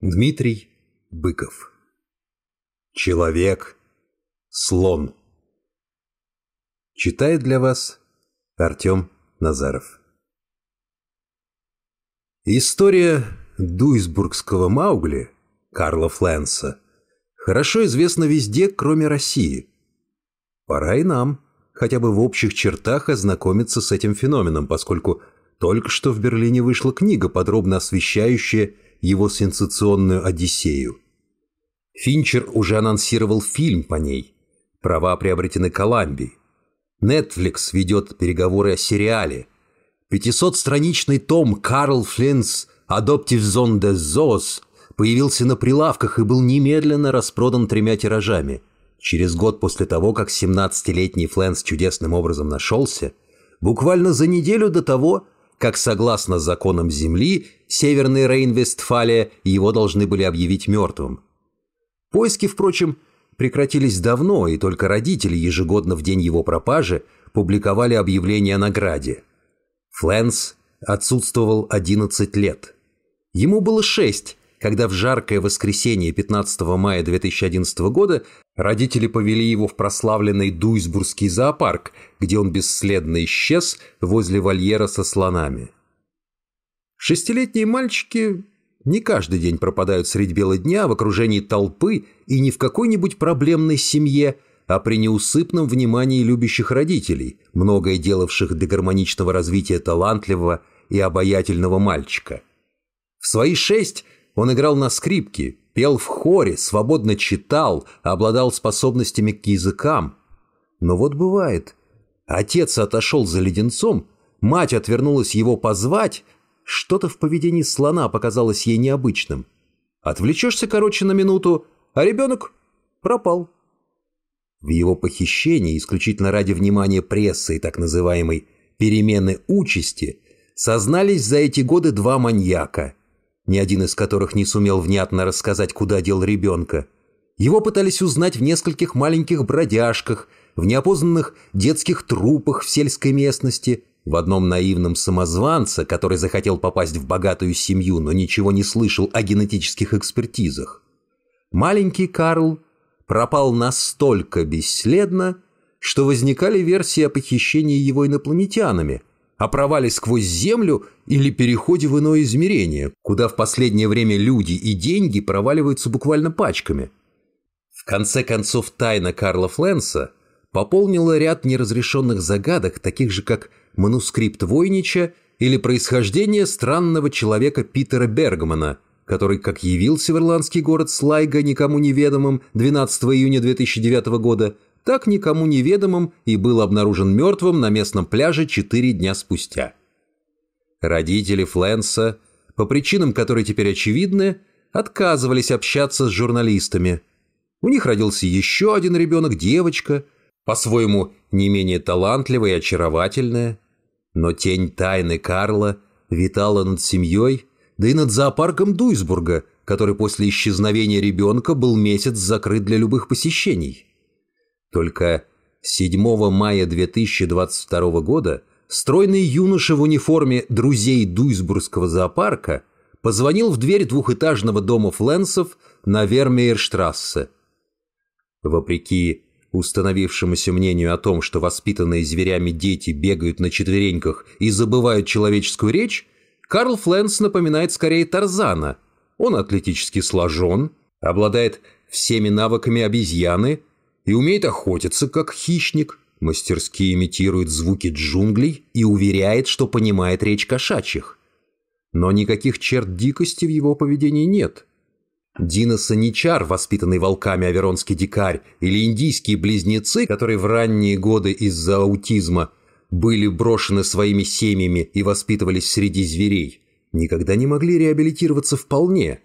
Дмитрий Быков. Человек Слон. Читает для вас Артем Назаров. История дуйсбургского Маугли Карла Флэнса хорошо известна везде, кроме России. Пора и нам хотя бы в общих чертах ознакомиться с этим феноменом, поскольку только что в Берлине вышла книга, подробно освещающая его сенсационную «Одиссею». Финчер уже анонсировал фильм по ней. Права приобретены Колумбией. Netflix ведет переговоры о сериале. 500-страничный том «Карл Флинс Adoptive Zone des Zoos» появился на прилавках и был немедленно распродан тремя тиражами. Через год после того, как 17-летний Флэнс чудесным образом нашелся, буквально за неделю до того, как, согласно законам Земли, Северный Рейн-Вестфалия его должны были объявить мертвым. Поиски, впрочем, прекратились давно, и только родители ежегодно в день его пропажи публиковали объявление о награде. Флэнс отсутствовал 11 лет. Ему было 6, когда в жаркое воскресенье 15 мая 2011 года родители повели его в прославленный Дуйсбургский зоопарк, где он бесследно исчез возле вольера со слонами. Шестилетние мальчики не каждый день пропадают средь бела дня в окружении толпы и не в какой-нибудь проблемной семье, а при неусыпном внимании любящих родителей, многое делавших для гармоничного развития талантливого и обаятельного мальчика. В свои шесть – он играл на скрипке, пел в хоре, свободно читал, обладал способностями к языкам. Но вот бывает. Отец отошел за леденцом, мать отвернулась его позвать, что-то в поведении слона показалось ей необычным. Отвлечешься, короче, на минуту, а ребенок пропал. В его похищении, исключительно ради внимания прессы и так называемой «перемены участи», сознались за эти годы два маньяка – ни один из которых не сумел внятно рассказать, куда дел ребенка. Его пытались узнать в нескольких маленьких бродяжках, в неопознанных детских трупах в сельской местности, в одном наивном самозванце, который захотел попасть в богатую семью, но ничего не слышал о генетических экспертизах. Маленький Карл пропал настолько бесследно, что возникали версии о похищении его инопланетянами – о провале сквозь землю или переходе в иное измерение, куда в последнее время люди и деньги проваливаются буквально пачками. В конце концов, тайна Карла Фленса пополнила ряд неразрешенных загадок, таких же как манускрипт Войнича или происхождение странного человека Питера Бергмана, который как явился в ирландский город Слайга никому неведомым 12 июня 2009 года – так никому неведомым и был обнаружен мертвым на местном пляже четыре дня спустя. Родители Флэнса, по причинам, которые теперь очевидны, отказывались общаться с журналистами. У них родился еще один ребенок, девочка, по-своему не менее талантливая и очаровательная. Но тень тайны Карла витала над семьей, да и над зоопарком Дуйсбурга, который после исчезновения ребенка был месяц закрыт для любых посещений. Только 7 мая 2022 года стройный юноша в униформе друзей Дуйсбургского зоопарка позвонил в дверь двухэтажного дома Фленсов на Вермеерштрассе. Вопреки установившемуся мнению о том, что воспитанные зверями дети бегают на четвереньках и забывают человеческую речь, Карл Фленс напоминает скорее Тарзана. Он атлетически сложен, обладает всеми навыками обезьяны и умеет охотиться, как хищник, мастерски имитирует звуки джунглей и уверяет, что понимает речь кошачьих. Но никаких черт дикости в его поведении нет. Дина Саничар, воспитанный волками аверонский дикарь, или индийские близнецы, которые в ранние годы из-за аутизма были брошены своими семьями и воспитывались среди зверей, никогда не могли реабилитироваться вполне.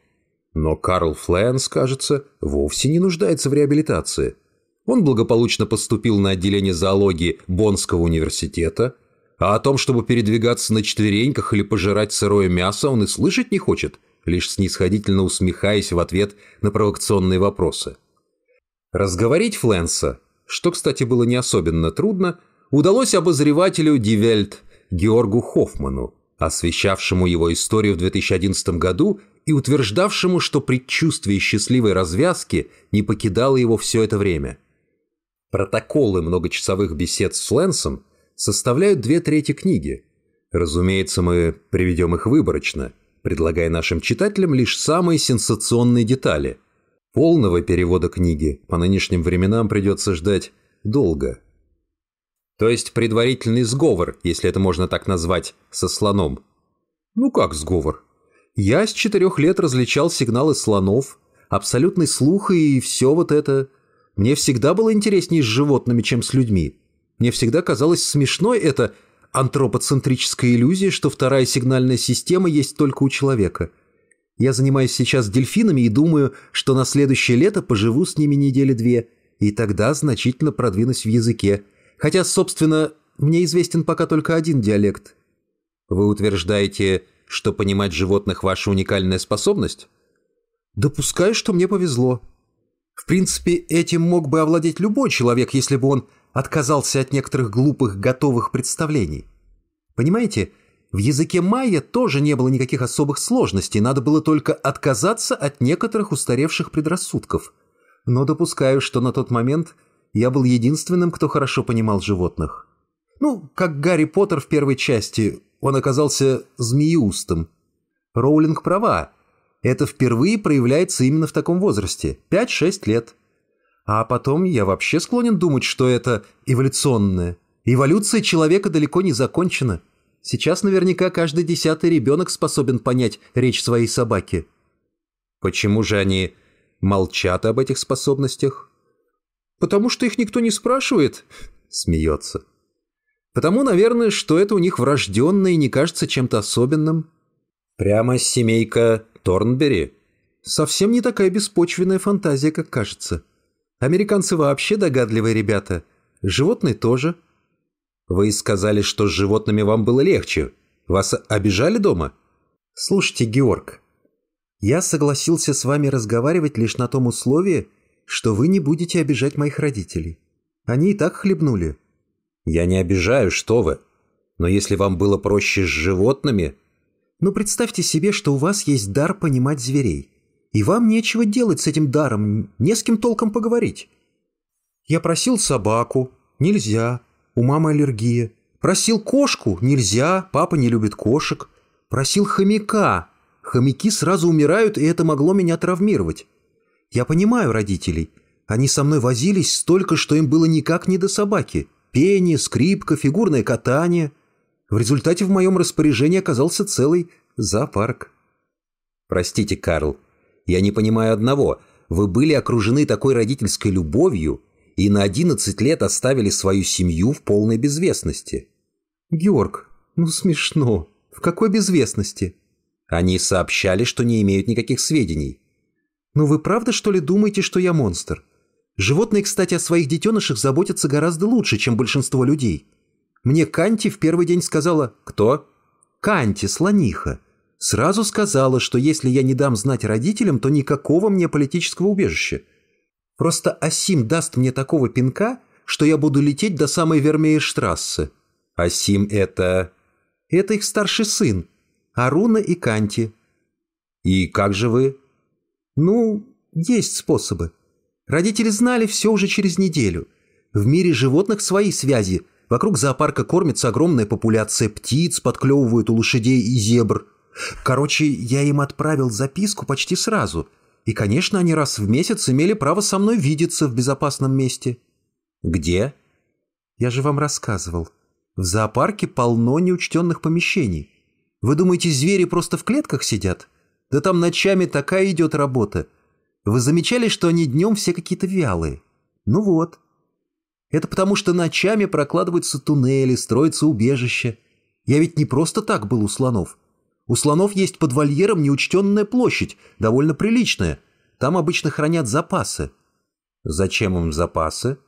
Но Карл Флэнс, кажется, вовсе не нуждается в реабилитации – он благополучно поступил на отделение зоологии Боннского университета, а о том, чтобы передвигаться на четвереньках или пожирать сырое мясо, он и слышать не хочет, лишь снисходительно усмехаясь в ответ на провокационные вопросы. Разговорить Фленса, что, кстати, было не особенно трудно, удалось обозревателю Дивельт Георгу Хоффману, освещавшему его историю в 2011 году и утверждавшему, что предчувствие счастливой развязки не покидало его все это время. Протоколы многочасовых бесед с Флэнсом составляют две трети книги. Разумеется, мы приведем их выборочно, предлагая нашим читателям лишь самые сенсационные детали. Полного перевода книги по нынешним временам придется ждать долго. То есть предварительный сговор, если это можно так назвать, со слоном. Ну как сговор? Я с четырех лет различал сигналы слонов, абсолютный слух и все вот это. Мне всегда было интереснее с животными, чем с людьми. Мне всегда казалось смешной эта антропоцентрическая иллюзия, что вторая сигнальная система есть только у человека. Я занимаюсь сейчас дельфинами и думаю, что на следующее лето поживу с ними недели две, и тогда значительно продвинусь в языке. Хотя, собственно, мне известен пока только один диалект. Вы утверждаете, что понимать животных ваша уникальная способность? Допускаю, что мне повезло. В принципе, этим мог бы овладеть любой человек, если бы он отказался от некоторых глупых готовых представлений. Понимаете, в языке майя тоже не было никаких особых сложностей, надо было только отказаться от некоторых устаревших предрассудков. Но допускаю, что на тот момент я был единственным, кто хорошо понимал животных. Ну, как Гарри Поттер в первой части, он оказался змеиустом. Роулинг права. Это впервые проявляется именно в таком возрасте – 5-6 лет. А потом я вообще склонен думать, что это эволюционное. Эволюция человека далеко не закончена. Сейчас наверняка каждый десятый ребенок способен понять речь своей собаки. Почему же они молчат об этих способностях? Потому что их никто не спрашивает, смеется. Потому, наверное, что это у них врожденное и не кажется чем-то особенным. Прямо семейка Торнбери. Совсем не такая беспочвенная фантазия, как кажется. Американцы вообще догадливые ребята. Животные тоже. Вы сказали, что с животными вам было легче. Вас обижали дома? Слушайте, Георг, я согласился с вами разговаривать лишь на том условии, что вы не будете обижать моих родителей. Они и так хлебнули. Я не обижаю, что вы. Но если вам было проще с животными... Ну, представьте себе, что у вас есть дар понимать зверей. И вам нечего делать с этим даром, не с кем толком поговорить. Я просил собаку. Нельзя. У мамы аллергия. Просил кошку. Нельзя. Папа не любит кошек. Просил хомяка. Хомяки сразу умирают, и это могло меня травмировать. Я понимаю родителей. Они со мной возились столько, что им было никак не до собаки пение, скрипка, фигурное катание. В результате в моем распоряжении оказался целый зоопарк. Простите, Карл, я не понимаю одного. Вы были окружены такой родительской любовью и на 11 лет оставили свою семью в полной безвестности. Георг, ну смешно. В какой безвестности? Они сообщали, что не имеют никаких сведений. Ну вы правда, что ли, думаете, что я монстр? Животные, кстати, о своих детенышах заботятся гораздо лучше, чем большинство людей. Мне Канти в первый день сказала «Кто?» «Канти, слониха». Сразу сказала, что если я не дам знать родителям, то никакого мне политического убежища. Просто Асим даст мне такого пинка, что я буду лететь до самой Вермеерштрассе. Асим это... Это их старший сын. Аруна и Канти. И как же вы? Ну, есть способы. Родители знали все уже через неделю. В мире животных свои связи. Вокруг зоопарка кормится огромная популяция птиц, подклевывают у лошадей и зебр. Короче, я им отправил записку почти сразу. И, конечно, они раз в месяц имели право со мной видеться в безопасном месте. Где? Я же вам рассказывал. В зоопарке полно неучтенных помещений. Вы думаете, звери просто в клетках сидят? Да там ночами такая идет работа. Вы замечали, что они днем все какие-то вялые? Ну вот. Это потому, что ночами прокладываются туннели, строятся убежища. Я ведь не просто так был у слонов. У слонов есть под вольером неучтенная площадь, довольно приличная. Там обычно хранят запасы. Зачем им запасы?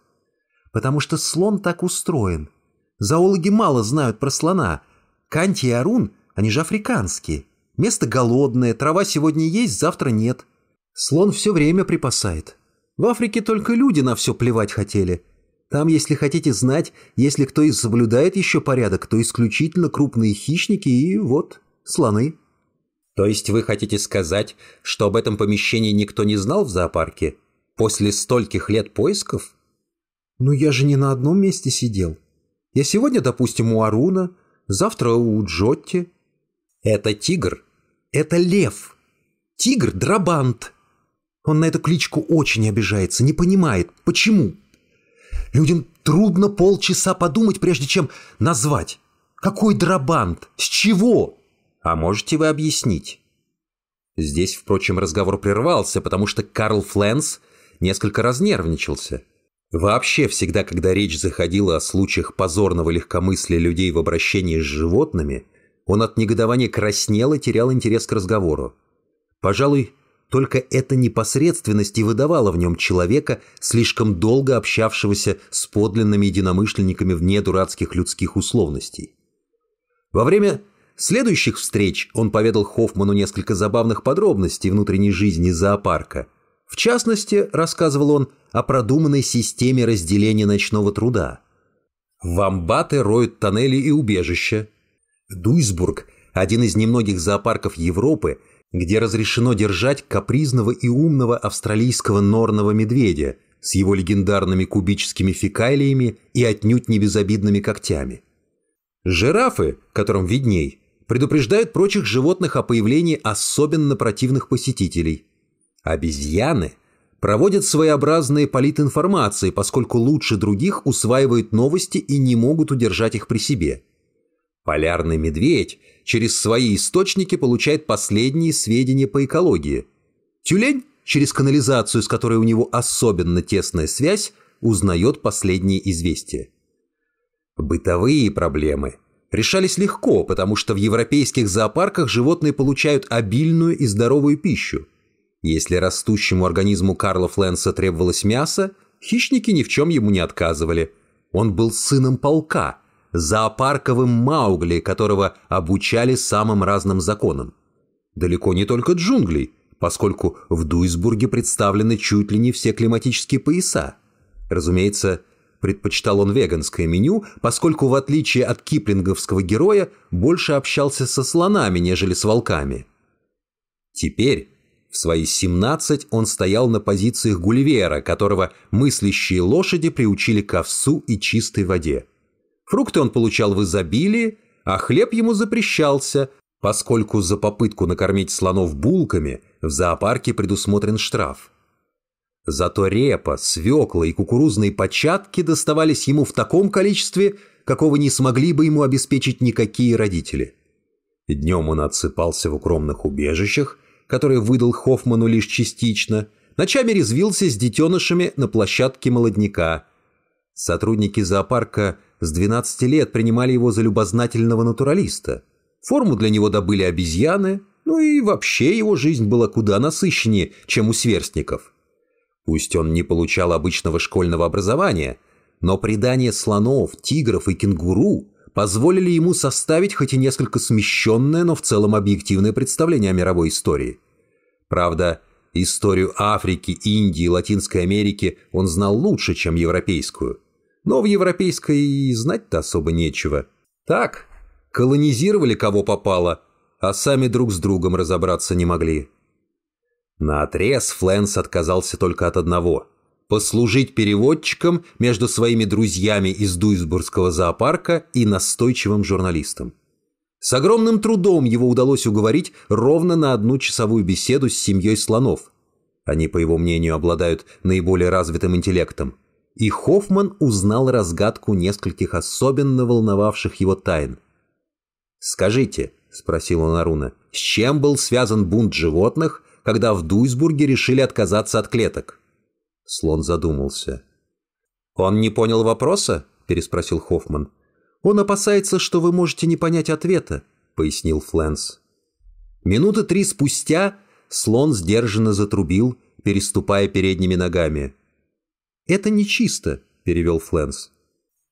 Потому что слон так устроен. Зоологи мало знают про слона. Канти и Арун, они же африканские. Место голодное, трава сегодня есть, завтра нет. Слон все время припасает. В Африке только люди на все плевать хотели. Там, если хотите знать, если кто и соблюдает еще порядок, то исключительно крупные хищники и вот слоны. То есть вы хотите сказать, что об этом помещении никто не знал в зоопарке? После стольких лет поисков? Ну я же не на одном месте сидел. Я сегодня, допустим, у Аруна, завтра у Джотти. Это тигр. Это лев. Тигр – Драбант. Он на эту кличку очень обижается, не понимает, почему. Людям трудно полчаса подумать, прежде чем назвать. Какой Драбант? С чего? А можете вы объяснить? Здесь, впрочем, разговор прервался, потому что Карл Фленс несколько разнервничался. Вообще, всегда, когда речь заходила о случаях позорного легкомыслия людей в обращении с животными, он от негодования краснел и терял интерес к разговору. Пожалуй, только эта непосредственность и выдавала в нем человека, слишком долго общавшегося с подлинными единомышленниками вне дурацких людских условностей. Во время следующих встреч он поведал Хоффману несколько забавных подробностей внутренней жизни зоопарка. В частности, рассказывал он о продуманной системе разделения ночного труда. Вамбаты роют тоннели и убежища. Дуйсбург – один из немногих зоопарков Европы – где разрешено держать капризного и умного австралийского норного медведя с его легендарными кубическими фекалиями и отнюдь не безобидными когтями. Жирафы, которым видней, предупреждают прочих животных о появлении особенно противных посетителей. Обезьяны проводят своеобразные политинформации, поскольку лучше других усваивают новости и не могут удержать их при себе. Полярный медведь – через свои источники получает последние сведения по экологии. Тюлень через канализацию, с которой у него особенно тесная связь, узнает последние известия. Бытовые проблемы решались легко, потому что в европейских зоопарках животные получают обильную и здоровую пищу. Если растущему организму Карла Фленса требовалось мясо, хищники ни в чем ему не отказывали. Он был сыном полка – зоопарковым Маугли, которого обучали самым разным законам. Далеко не только джунглей, поскольку в Дуйсбурге представлены чуть ли не все климатические пояса. Разумеется, предпочитал он веганское меню, поскольку, в отличие от киплинговского героя, больше общался со слонами, нежели с волками. Теперь, в свои 17, он стоял на позициях Гулливера, которого мыслящие лошади приучили к овсу и чистой воде. Фрукты он получал в изобилии, а хлеб ему запрещался, поскольку за попытку накормить слонов булками в зоопарке предусмотрен штраф. Зато репа, свекла и кукурузные початки доставались ему в таком количестве, какого не смогли бы ему обеспечить никакие родители. Днем он отсыпался в укромных убежищах, которые выдал Хоффману лишь частично, ночами резвился с детенышами на площадке молодняка. Сотрудники зоопарка с 12 лет принимали его за любознательного натуралиста. Форму для него добыли обезьяны, ну и вообще его жизнь была куда насыщеннее, чем у сверстников. Пусть он не получал обычного школьного образования, но предания слонов, тигров и кенгуру позволили ему составить хоть и несколько смещенное, но в целом объективное представление о мировой истории. Правда, историю Африки, Индии, Латинской Америки он знал лучше, чем европейскую – но в европейской и знать-то особо нечего. Так, колонизировали кого попало, а сами друг с другом разобраться не могли. На отрез Флэнс отказался только от одного – послужить переводчиком между своими друзьями из Дуйсбургского зоопарка и настойчивым журналистом. С огромным трудом его удалось уговорить ровно на одну часовую беседу с семьей слонов. Они, по его мнению, обладают наиболее развитым интеллектом – и Хоффман узнал разгадку нескольких особенно волновавших его тайн. «Скажите», — спросил он Аруна, — «с чем был связан бунт животных, когда в Дуйсбурге решили отказаться от клеток?» Слон задумался. «Он не понял вопроса?» — переспросил Хоффман. «Он опасается, что вы можете не понять ответа», — пояснил Флэнс. Минуты три спустя слон сдержанно затрубил, переступая передними ногами. «Это нечисто», – перевел Флэнс.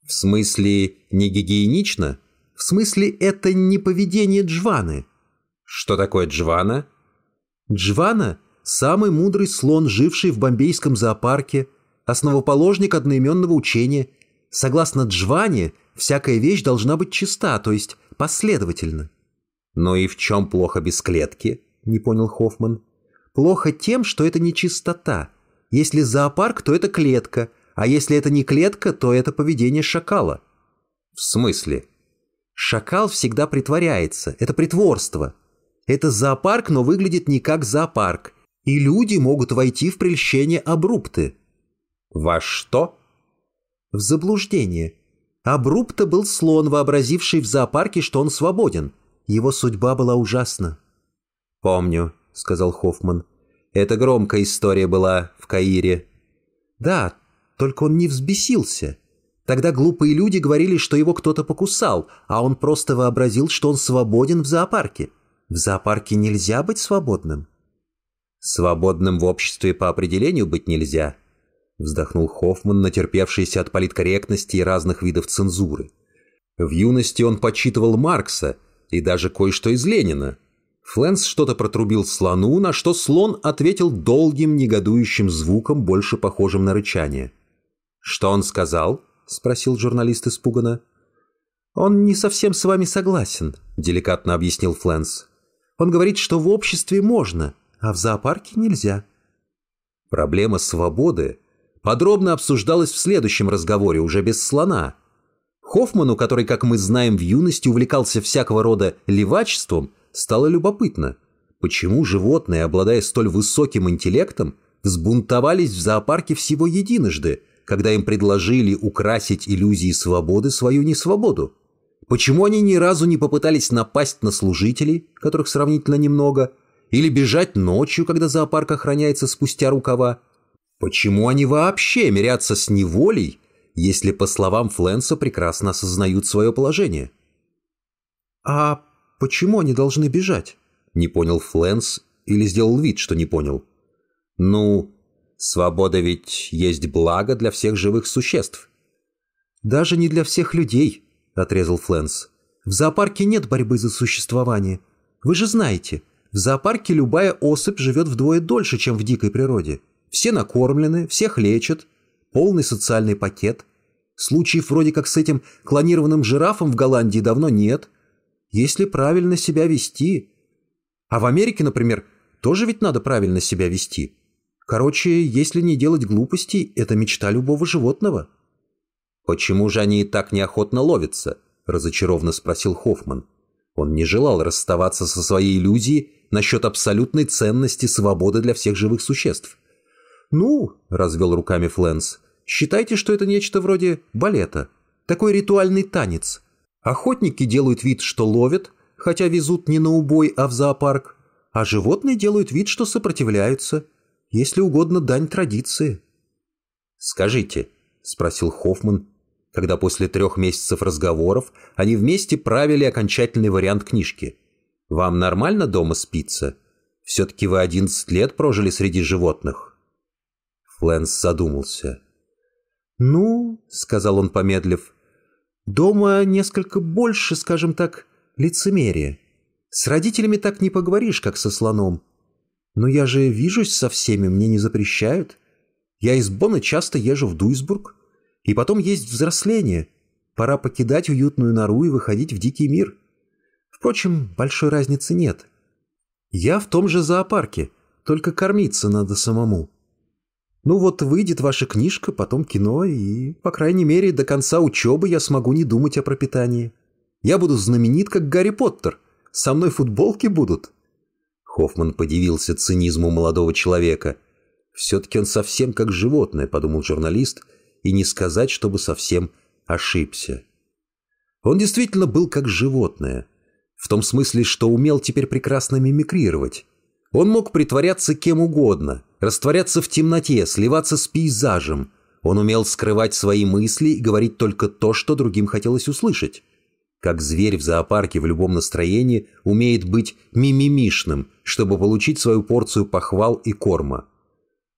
«В смысле, не гигиенично? В смысле, это не поведение Джваны». «Что такое Джвана?» «Джвана – самый мудрый слон, живший в бомбейском зоопарке, основоположник одноименного учения. Согласно Джване, всякая вещь должна быть чиста, то есть последовательна». «Но и в чем плохо без клетки?» — не понял Хоффман. «Плохо тем, что это не чистота. Если зоопарк, то это клетка, а если это не клетка, то это поведение шакала». «В смысле?» «Шакал всегда притворяется. Это притворство. Это зоопарк, но выглядит не как зоопарк. И люди могут войти в прельщение абрупты». «Во что?» «В заблуждение. Абрупта был слон, вообразивший в зоопарке, что он свободен. Его судьба была ужасна». «Помню», — сказал Хоффман. «Это громкая история была в Каире». «Да, только он не взбесился. Тогда глупые люди говорили, что его кто-то покусал, а он просто вообразил, что он свободен в зоопарке. В зоопарке нельзя быть свободным». «Свободным в обществе по определению быть нельзя», — вздохнул Хоффман, натерпевшийся от политкорректности и разных видов цензуры. В юности он почитывал Маркса и даже кое-что из Ленина. Флэнс что-то протрубил слону, на что слон ответил долгим негодующим звуком, больше похожим на рычание. «Что он сказал?» — спросил журналист испуганно. «Он не совсем с вами согласен», — деликатно объяснил Флэнс. «Он говорит, что в обществе можно, а в зоопарке нельзя». Проблема свободы подробно обсуждалась в следующем разговоре, уже без слона. Хоффману, который, как мы знаем, в юности увлекался всякого рода левачеством, стало любопытно, почему животные, обладая столь высоким интеллектом, взбунтовались в зоопарке всего единожды, когда им предложили украсить иллюзии свободы свою несвободу. Почему они ни разу не попытались напасть на служителей, которых сравнительно немного, или бежать ночью, когда зоопарк охраняется спустя рукава? Почему они вообще мирятся с неволей, если, по словам Фленса, прекрасно осознают свое положение? «А почему они должны бежать?» — не понял Фленс или сделал вид, что не понял. «Ну, свобода ведь есть благо для всех живых существ». «Даже не для всех людей», — отрезал Фленс. «В зоопарке нет борьбы за существование. Вы же знаете, в зоопарке любая особь живет вдвое дольше, чем в дикой природе. Все накормлены, всех лечат, полный социальный пакет. Случаев вроде как с этим клонированным жирафом в Голландии давно нет. Если правильно себя вести... А в Америке, например, тоже ведь надо правильно себя вести. Короче, если не делать глупостей, это мечта любого животного. «Почему же они так неохотно ловятся?» – разочарованно спросил Хоффман. Он не желал расставаться со своей иллюзией насчет абсолютной ценности свободы для всех живых существ. «Ну», — развел руками Флэнс, — «считайте, что это нечто вроде балета. Такой ритуальный танец. Охотники делают вид, что ловят, хотя везут не на убой, а в зоопарк, а животные делают вид, что сопротивляются. Если угодно, дань традиции». «Скажите», — спросил Хоффман, когда после трех месяцев разговоров они вместе правили окончательный вариант книжки. «Вам нормально дома спится? Все-таки вы одиннадцать лет прожили среди животных». Флэнс задумался. «Ну, — сказал он, помедлив, — дома несколько больше, скажем так, лицемерия. С родителями так не поговоришь, как со слоном. Но я же вижусь со всеми, мне не запрещают. Я из Бона часто езжу в Дуйсбург. И потом есть взросление. Пора покидать уютную нору и выходить в дикий мир. Впрочем, большой разницы нет. Я в том же зоопарке, только кормиться надо самому. Ну вот выйдет ваша книжка, потом кино, и, по крайней мере, до конца учебы я смогу не думать о пропитании. Я буду знаменит, как Гарри Поттер. Со мной футболки будут». Хоффман подивился цинизму молодого человека. «Все-таки он совсем как животное», — подумал журналист, и не сказать, чтобы совсем ошибся. Он действительно был как животное, в том смысле, что умел теперь прекрасно мимикрировать. Он мог притворяться кем угодно, растворяться в темноте, сливаться с пейзажем. Он умел скрывать свои мысли и говорить только то, что другим хотелось услышать. Как зверь в зоопарке в любом настроении умеет быть мимимишным, чтобы получить свою порцию похвал и корма.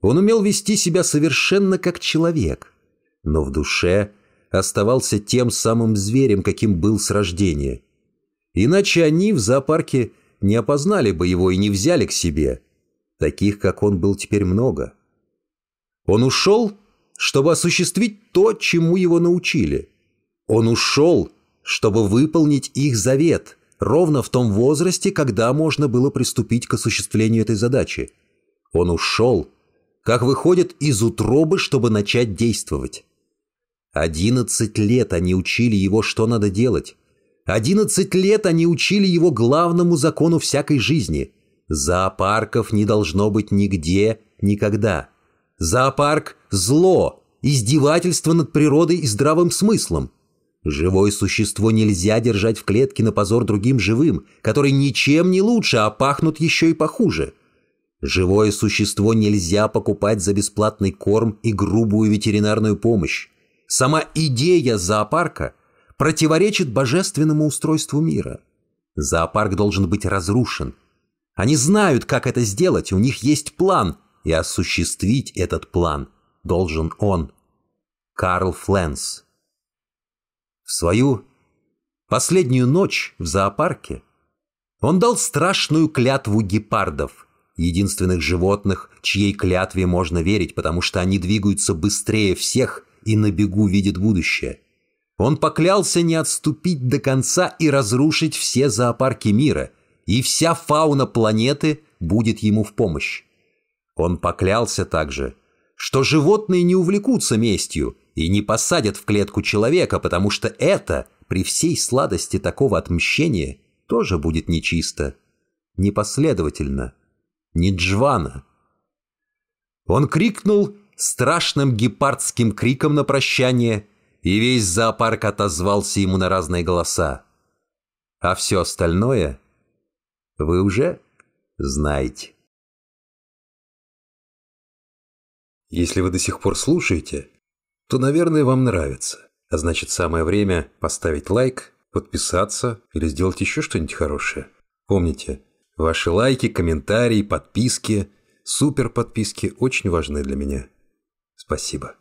Он умел вести себя совершенно как человек, но в душе оставался тем самым зверем, каким был с рождения. Иначе они в зоопарке не опознали бы его и не взяли к себе. Таких, как он, был теперь много. Он ушел, чтобы осуществить то, чему его научили. Он ушел, чтобы выполнить их завет, ровно в том возрасте, когда можно было приступить к осуществлению этой задачи. Он ушел, как выходит из утробы, чтобы начать действовать. Одиннадцать лет они учили его, что надо делать. Одиннадцать лет они учили его главному закону всякой жизни. Зоопарков не должно быть нигде, никогда. Зоопарк – зло, издевательство над природой и здравым смыслом. Живое существо нельзя держать в клетке на позор другим живым, которые ничем не лучше, а пахнут еще и похуже. Живое существо нельзя покупать за бесплатный корм и грубую ветеринарную помощь. Сама идея зоопарка противоречит божественному устройству мира. Зоопарк должен быть разрушен. Они знают, как это сделать, у них есть план, и осуществить этот план должен он. Карл Фленс. В свою последнюю ночь в зоопарке он дал страшную клятву гепардов, единственных животных, чьей клятве можно верить, потому что они двигаются быстрее всех и на бегу видит будущее. Он поклялся не отступить до конца и разрушить все зоопарки мира, и вся фауна планеты будет ему в помощь. Он поклялся также, что животные не увлекутся местью и не посадят в клетку человека, потому что это, при всей сладости такого отмщения, тоже будет нечисто, непоследовательно, не джвана. Он крикнул страшным гепардским криком на прощание, и весь зоопарк отозвался ему на разные голоса. А все остальное вы уже знаете. Если вы до сих пор слушаете, то, наверное, вам нравится. А значит, самое время поставить лайк, подписаться или сделать еще что-нибудь хорошее. Помните, ваши лайки, комментарии, подписки, супер подписки очень важны для меня. Спасибо.